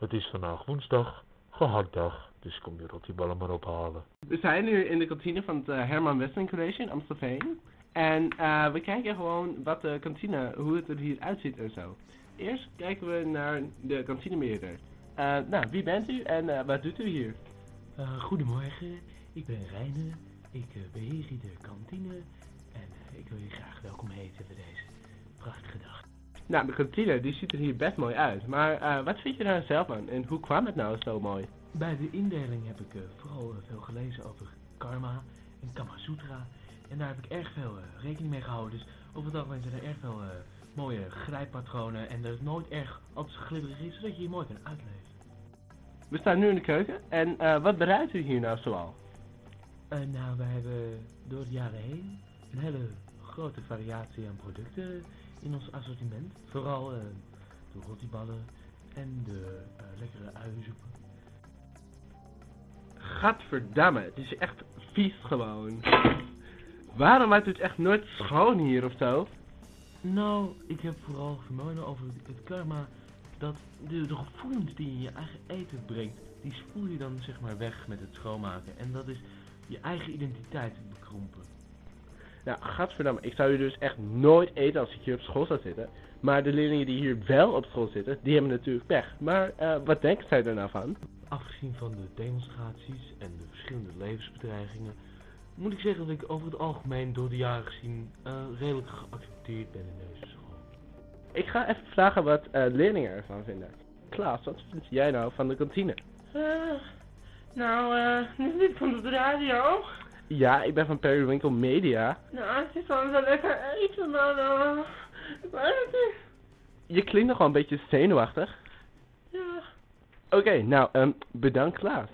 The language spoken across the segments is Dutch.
Het is vandaag woensdag, gehaktdag, dus kom je rotieballen maar ophalen. We zijn nu in de kantine van het eh, Herman Westering College in Amstelveen. En eh, we kijken gewoon wat de kantine, hoe het er hier uitziet en zo. Eerst kijken we naar de kantinebeheerder. Eh nou, wie bent u en eh, wat doet u hier? Eh, goedemorgen, ik ben Reine. Ik eh, beheer hier de kantine en eh, ik wil je graag welkom heten voor deze. Nou, de kantine die ziet er hier best mooi uit. Maar eh, wat vind je daar zelf aan en hoe kwam het nou zo mooi? Bij de indeling heb ik eh, vooral eh, veel gelezen over karma en Kama Sutra. En daar heb ik erg veel rekening mee gehouden. Dus over het algemeen zijn er erg veel mooie grijppatronen en dat het nooit erg altijd glibberig is, zodat je je mooi kan uitleven. We staan nu in de keuken en wat bereidt u hier nou zoal? Nou, wij hebben door de jaren heen een hele grote variatie aan producten in ons assortiment. Vooral eh, de rottiballen en de eh, lekkere uiensoepen. Gadverdamme, het is echt vies gewoon. Waarom maakt u het echt nooit schoon hier of zo? Nou, ik heb vooral vermoeden over het, het karma dat de, de gevoelens die je in je eigen eten brengt, die spoel je dan zeg maar weg met het schoonmaken. En dat is je eigen identiteit bekrompen. Nou, gadverdamme, ik zou hier dus echt nooit eten als ik hier op school zou zitten. Maar de leerlingen die hier wel op school zitten, die hebben natuurlijk pech. Maar eh, wat denken zij er nou van? Afgezien van de demonstraties en de verschillende levensbedreigingen, moet ik zeggen dat ik over het algemeen door de jaren gezien eh, redelijk geaccepteerd ben in deze school. Ik ga even vragen wat eh, leerlingen ervan vinden. Klaas, wat vind jij nou van de kantine? nou, eh, niet van de radio. Ja, ik ben van Periwinkle Media. Nou, het is wel zo lekker eten, maar eh, ik weet het niet. Je klinkt nog wel een beetje zenuwachtig. Ja. Oké, nou, ehm, bedankt Klaas.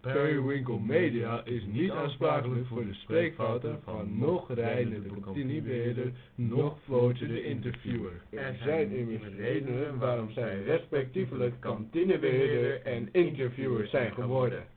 Periwinkle Media is niet aansprakelijk voor de spreekfouten van nog Reine de kantinebeheerder, nog Floortje de interviewer. Er zijn immers redenen waarom zij respectievelijk kantinebeheerder en interviewer zijn geworden.